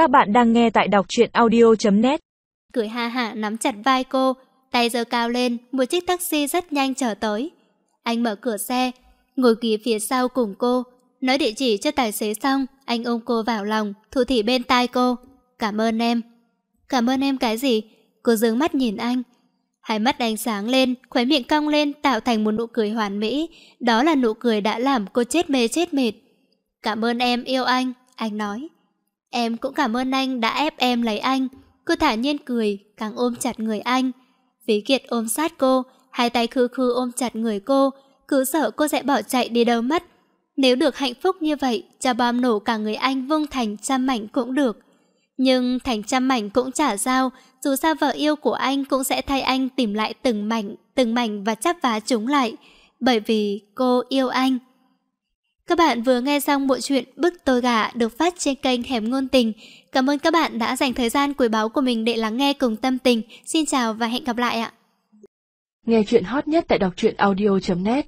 Các bạn đang nghe tại đọc truyện audio.net Cười ha hạ nắm chặt vai cô, tay giơ cao lên, một chiếc taxi rất nhanh trở tới. Anh mở cửa xe, ngồi ghế phía sau cùng cô, nói địa chỉ cho tài xế xong, anh ôm cô vào lòng, thủ thị bên tai cô. Cảm ơn em. Cảm ơn em cái gì? Cô dướng mắt nhìn anh. Hai mắt ánh sáng lên, khóe miệng cong lên tạo thành một nụ cười hoàn mỹ. Đó là nụ cười đã làm cô chết mê chết mệt. Cảm ơn em yêu anh, anh nói. Em cũng cảm ơn anh đã ép em lấy anh. Cô thả nhiên cười, càng ôm chặt người anh. Ví Kiệt ôm sát cô, hai tay khư khư ôm chặt người cô, cứ sợ cô sẽ bỏ chạy đi đâu mất. Nếu được hạnh phúc như vậy, cho bom nổ cả người anh vung thành trăm mảnh cũng được. Nhưng thành trăm mảnh cũng chả sao, dù sao vợ yêu của anh cũng sẽ thay anh tìm lại từng mảnh, từng mảnh và chắp vá chúng lại. Bởi vì cô yêu anh. Các bạn vừa nghe xong bộ truyện Bức Tôi Gà được phát trên kênh Hẻm Ngôn Tình. Cảm ơn các bạn đã dành thời gian quý báu của mình để lắng nghe cùng tâm tình. Xin chào và hẹn gặp lại ạ. Nghe chuyện hot nhất tại đọc truyện audio.net